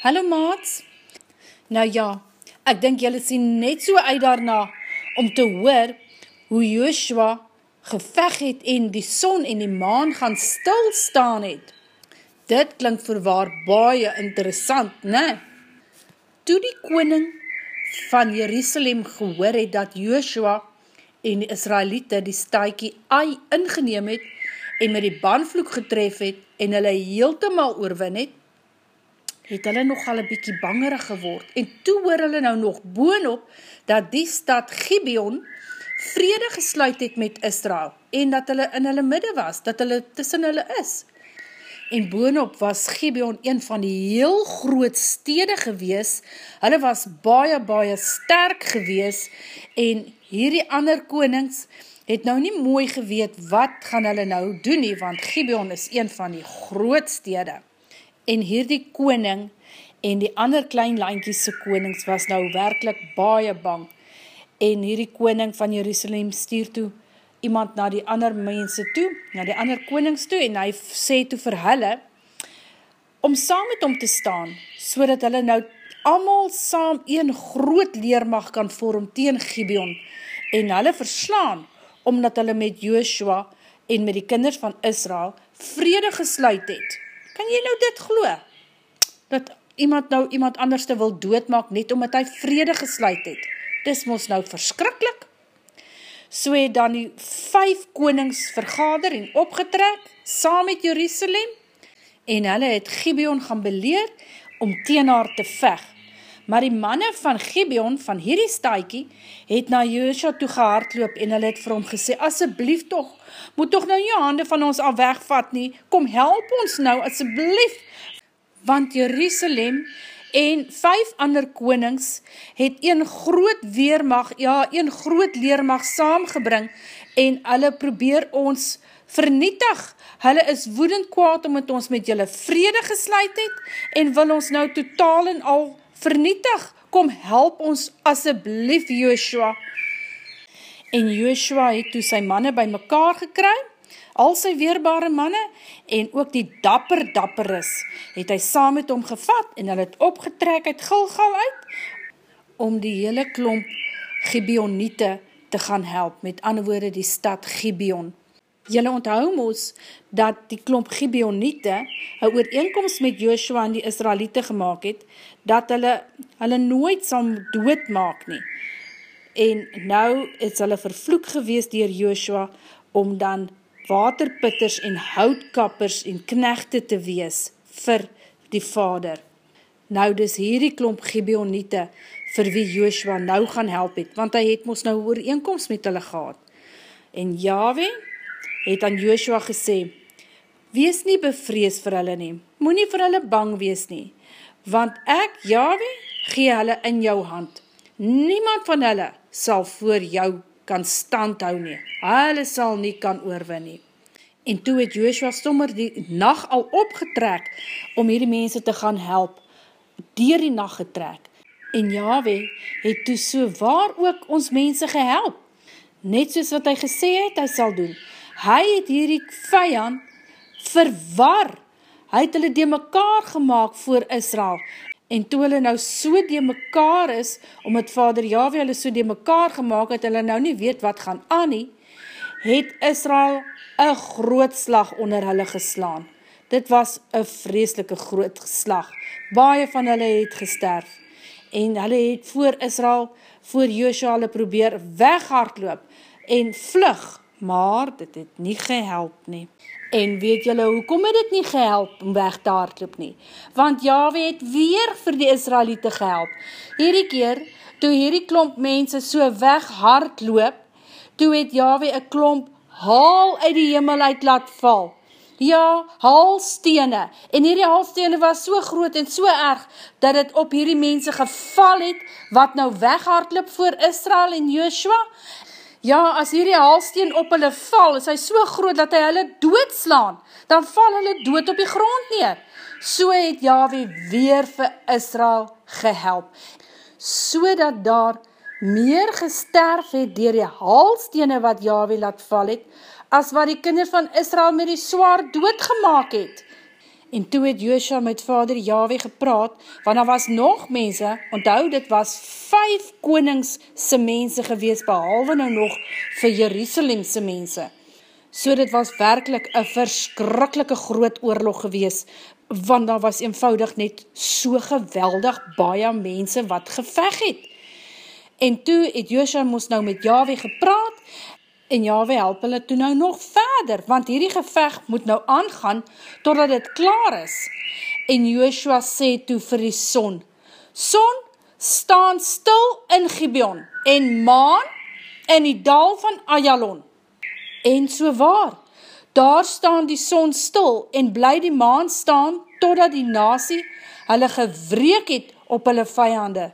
Hallo maats. Nou ja, ek dink julle sien net so uit daarna om te hoor hoe Joshua geveg het en die son en die maan gaan stilstaan het. Dit klink voorwaar baie interessant, ne? Toe die koning van Jerusalem gehoor het dat Joshua en die Israelite die staaikie Ai ingeneem het en met die banvloek getref het en hulle heeltemaal oorwin het, het hulle nogal een bykie bangerig geword. En toe hoor hulle nou nog boonop dat die stad Gibeon vrede gesluit het met Israel en dat hulle in hulle midde was, dat hulle tussen hulle is. En boonop was Gibeon een van die heel groot stede gewees, hulle was baie, baie sterk gewees en hierdie ander konings het nou nie mooi geweet wat gaan hulle nou doen nie, want Gibeon is een van die groot stede. En hierdie koning en die ander klein landjiese konings was nou werkelijk baie bang. En hierdie koning van Jerusalem stuur toe iemand na die ander mense toe, na die ander konings toe, en hy sê toe vir hulle, om saam met hom te staan, so dat hulle nou allemaal saam een groot leermag kan vorm teen Gibeon, en hulle verslaan, omdat hulle met Joshua en met die kinders van Israel vrede gesluit het. Kan jy nou dit glo? Dat iemand nou iemand anders te wil doodmaak net omdat hy vrede gesluit het. Dis ons nou verskrikkelijk. So het dan die vijf konings vergader en opgetrek saam met Jerusalem en hulle het Gibeon gaan beleer om teen haar te veg. Maar die manne van Gibeon, van hierdie staaikie, het na Joosja toe gehardloop en hulle het vir hom gesê, asseblief toch, moet toch nou jou hande van ons al wegvat nie, kom help ons nou, asseblief, want Jerusalem en vijf ander konings het een groot weermag, ja, een groot leermag saamgebring en hulle probeer ons vernietig. Hulle is woedend kwaad omdat ons met julle vrede gesluit het en wil ons nou totaal en al vernietig, kom help ons asseblief Joshua. En Joshua het toe sy manne by mekaar gekry, al sy weerbare manne, en ook die dapper dapper is, het hy saam met hom gevat, en hy het opgetrek uit Gilgal uit, om die hele klomp Gibeoniete te gaan help, met ander woorde die stad Gibeon. Julle onthou moes dat die klomp Gibeoniete een ooreenkomst met Joshua en die Israelite gemaakt het, dat hulle, hulle nooit sal doodmaak nie. En nou is hulle vervloek gewees dier Joshua om dan waterpitters en houtkappers en knechte te wees vir die vader. Nou dis hierdie klomp Gibeoniete vir wie Joshua nou gaan help het, want hy het ons nou ooreenkomst met hulle gehad. En Yahweh, het aan Joshua gesê, Wees nie bevrees vir hulle nie, moet nie vir hulle bang wees nie, want ek, Yahweh, gee hulle in jou hand. Niemand van hulle sal voor jou kan stand hou nie, hulle sal nie kan oorwin nie. En toe het Joshua sommer die nacht al opgetrek om hierdie mense te gaan help, dier die nacht getrek. En Yahweh het toe so waar ook ons mense gehelp, net soos wat hy gesê het, hy sal doen hy het hierdie vijand verwar, hy het hulle die mekaar gemaakt voor Israel, en toe hulle nou so die mekaar is, omdat vader Yahweh hulle so die mekaar gemaakt het, hulle nou nie weet wat gaan aan nie, het Israel een groot slag onder hulle geslaan. Dit was een vreselike groot slag. Baie van hulle het gesterf. En hulle het voor Israel, voor Joshua hulle probeer weghardloop en vlug maar dit het nie gehelp nie. En weet julle, hoekom het dit nie gehelp om weg te hardloop nie? Want Yahweh het weer vir die Israelite gehelp. Hierdie keer, toe hierdie klomp mense so weg hardloop, toe het Yahweh een klomp haal uit die hemel uit laat val. Ja, haalstene. En hierdie haalstene was so groot en so erg, dat het op hierdie mense geval het, wat nou weghardloop voor Israel en Joshua. Ja, as hierdie haalsteen op hulle val, is hy so groot dat hy hulle doodslaan, dan val hulle dood op die grond neer. So het Yahweh weer vir Israel gehelp, so dat daar meer gesterf het dier die haalsteene wat Yahweh laat val het, as wat die kinders van Israel met die zwaar doodgemaak het. En toe het Joosja met vader Yahweh gepraat, want daar was nog mense, onthou dit was vijf koningsse mense gewees, behalwe nou nog vir Jerusalemse mense. So dit was werkelijk een verskrikkelike groot oorlog gewees, want daar was eenvoudig net so geweldig baie mense wat geveg het. En toe het Joosja moes nou met Yahweh gepraat, en Yahweh help hulle toe nou nog verder, want hierdie geveg moet nou aangaan, totdat het klaar is. En Joshua sê toe vir die son, Son, staan stil in Gibeon, en maan in die dal van Ayalon. En so waar, daar staan die son stil, en bly die maan staan, totdat die nasie hulle gewreek het op hulle vijande.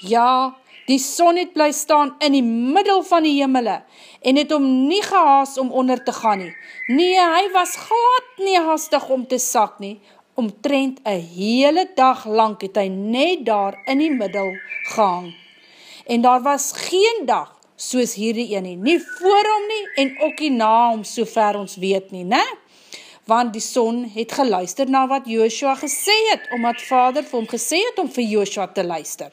Ja, Die son het bly staan in die middel van die hemele en het om nie gehaas om onder te gaan nie. Nee, hy was glad nie hastig om te sak nie. Omtrent een hele dag lang het hy net daar in die middel gehang. En daar was geen dag soos hierdie ene, nie voor hom nie en ook nie na hom so ver ons weet nie, ne? Want die son het geluister na wat Joshua gesê het, omdat vader vir hom gesê het om vir Joshua te luister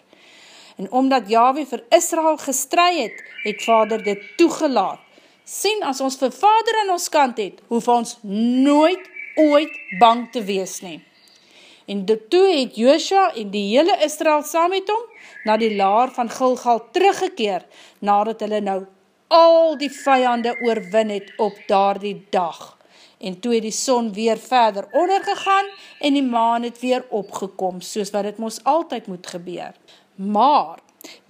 en omdat Yahweh vir Israel gestry het, het vader dit toegelaat. Sien, as ons vir vader aan ons kant het, hoef ons nooit, ooit bang te wees nie. En toe het Joshua en die hele Israel saam met hom na die laar van Gilgal teruggekeer, nadat hulle nou al die vijande oorwin het op daar die dag. En toe het die son weer verder ondergegaan en die maan het weer opgekom, soos wat het moes altyd moet gebeur. Maar,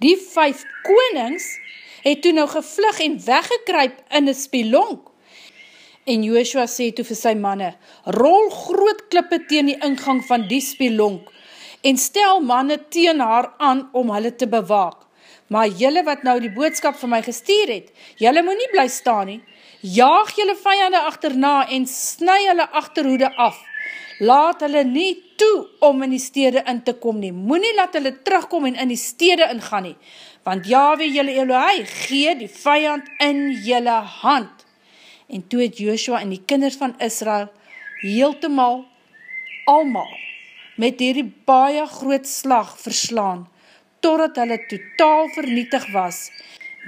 die vijf konings het toe nou gevlug en weggekryp in die spelonk. En Joshua sê toe vir sy manne, rol groot klippe teen die ingang van die spelonk en stel manne teen haar aan om hulle te bewaak. Maar jylle wat nou die boodskap van my gestuur het, jylle moet nie bly staan nie, jaag jylle vijande achterna en snu hulle achterhoede af laat hulle nie toe om in die stede in te kom nie. Moe nie laat hulle terugkom en in die stede ingaan nie. Want Yahweh jylle Elohai gee die vijand in jylle hand. En toe het Joshua en die kinders van Israel heeltemal, almal, met hierdie baie groot slag verslaan, totdat hulle totaal vernietig was.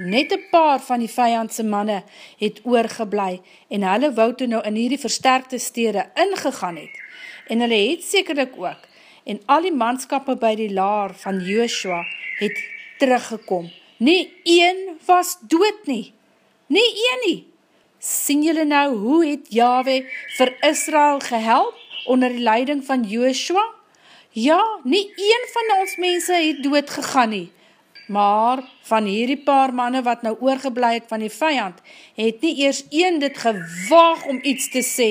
Net een paar van die vijandse manne het oorgeblij en hulle wou toe nou in hierdie versterkte stede ingegaan het en hulle het sekerlik ook, en al die manskappe by die laar van Joshua het teruggekom. Nie een was dood nie, nie een nie. Sien julle nou hoe het Yahweh vir Israel gehelp onder die leiding van Joshua? Ja, nie een van ons mense het dood gegaan nie, maar van hierdie paar manne wat nou oorgebleid van die vijand, het nie eers een dit gewaag om iets te sê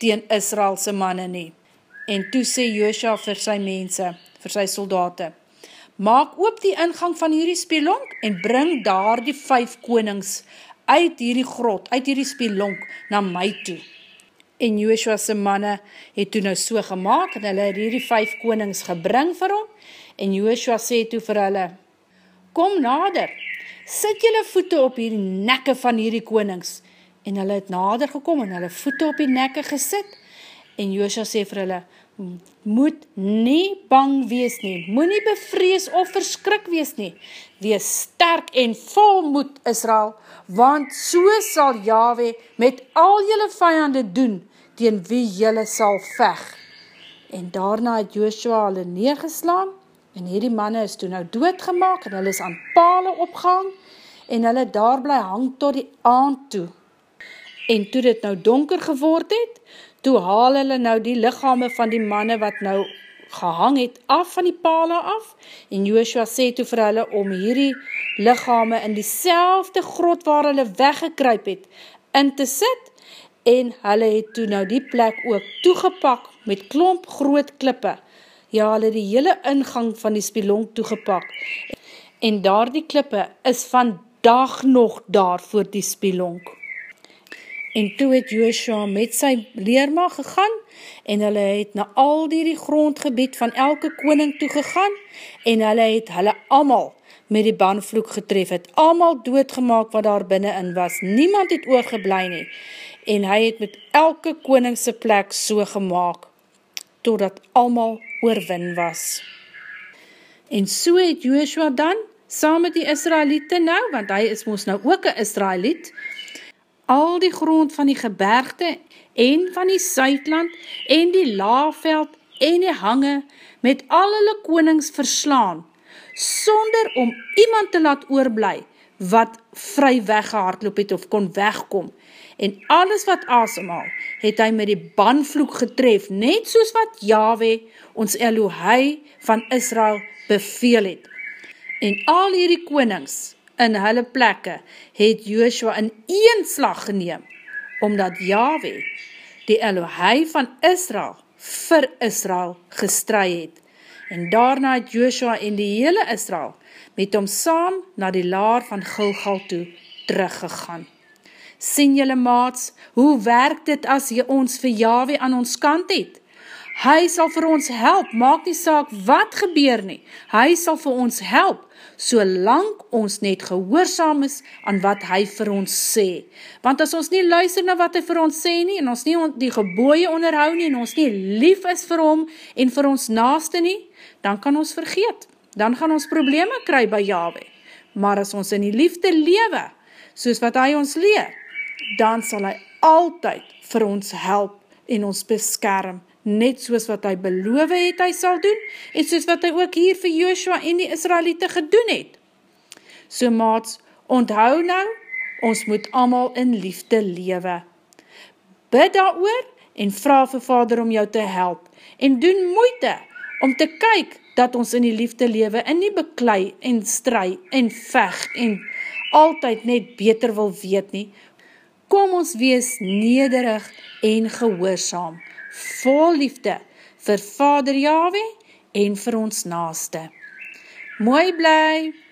teen Israelse manne nie. En toe sê Joosja vir sy mense, vir sy soldate, Maak oop die ingang van hierdie spelonk en bring daar die vijf konings uit hierdie grot, uit hierdie spelonk na my toe. En Joosja sy manne het toe nou so gemaakt en hulle het hierdie vijf konings gebring vir hom en Joosja sê toe vir hulle, Kom nader, sit julle voete op hierdie nekke van hierdie konings. En hulle het nader gekom en hulle voete op die nekke gesit En Joosja sê vir hulle, moet nie bang wees nie, moet nie bevrees of verskrik wees nie, wees sterk en vol moed Israel, want so sal Yahweh met al jylle vijande doen, teen wie jylle sal veg. En daarna het Joosja hulle neergeslaan, en hierdie manne is toen nou doodgemaak, en hulle is aan pale opgehang, en hulle daar bly hang tot die aand toe. En toe dit nou donker geword het, toe haal hulle nou die lichame van die manne wat nou gehang het af van die pale af, en Joshua sê toe vir hulle om hierdie lichame in die grot waar hulle weggekryp het, in te sit, en hulle het toe nou die plek ook toegepak met klomp groot klippe, ja, hulle die hele ingang van die spelonk toegepak, en daar die klippe is van dag nog daar voor die spelonk. En toe het Joshua met sy leerma gegaan en hulle het na al die, grondgebied van elke koning toegegaan en hulle het hulle amal met die banvloek getref, het amal doodgemaak wat daar binnenin was. Niemand het oorgeblij nie en hy het met elke koningse plek so gemaakt. totdat almal oorwin was. En so het Joshua dan, saam met die Israelite nou, want hy is moos nou ook een Israeliet, al die grond van die gebergte en van die Suidland en die laafveld en die hange met al hulle konings verslaan, sonder om iemand te laat oorblij wat vry weggehardloop het of kon wegkom. En alles wat asemhaal, het hy met die banvloek getref, net soos wat Yahweh, ons Elohei van Israel, beveel het. En al hierdie konings in hulle plekke het Joshua in een slag geneem, omdat Yahweh, die Elohei van Israel, vir Israel gestry het. En daarna het Joshua en die hele Israel met hom saam na die laar van Gilgal toe teruggegaan. Sien jylle maats, hoe werk dit as jy ons vir Yahweh aan ons kant het? Hy sal vir ons help, maak die saak wat gebeur nie. Hy sal vir ons help, solang ons net gehoorzaam is aan wat hy vir ons sê. Want as ons nie luister na wat hy vir ons sê nie, en ons nie die geboeie onderhou nie, en ons nie lief is vir hom en vir ons naaste nie, dan kan ons vergeet. Dan gaan ons probleme kry by Yahweh. Maar as ons in die liefde lewe, soos wat hy ons leer, dan sal hy altyd vir ons help en ons beskerm net soos wat hy beloof het hy sal doen, en soos wat hy ook hier vir Joshua en die Israelite gedoen het. So maats, onthou nou, ons moet allemaal in liefde lewe. Bid daar oor en vraag vir vader om jou te help, en doen moeite om te kyk dat ons in die liefde lewe en nie beklei en stry en veg en altyd net beter wil weet nie. Kom ons wees nederig en gehoorzaam vol liefde vir Vader Yahweh en vir ons naaste. Mooi bly!